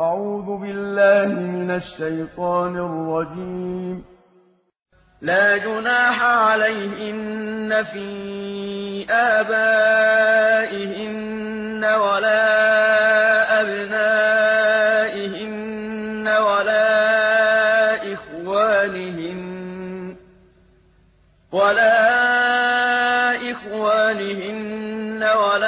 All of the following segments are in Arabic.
أعوذ بالله من الشيطان الرجيم. لا جناح عليهن في آبائهن ولا أبنائهن ولا إخوانهن ولا إخوانهن ولا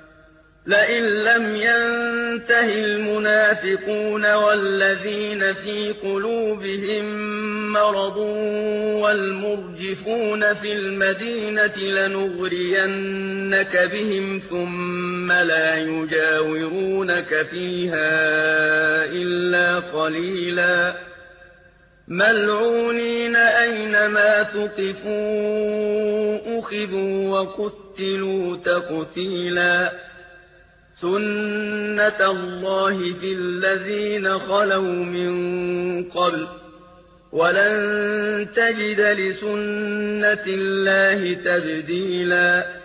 لئن لم ينته المنافقون والذين في قلوبهم مرض والمرجفون في المدينة لنغرينك بهم ثم لا يجاورونك فيها إلا قليلا. ملعونين أينما تقفوا أخذوا وقتلوا تقتيلا. سُنَّةَ اللَّهِ فِي الَّذِينَ خَلَوْا مِن قَبْلُ ۖ وَلَن تَجِدَ لِسُنَّةِ اللَّهِ تَبْدِيلًا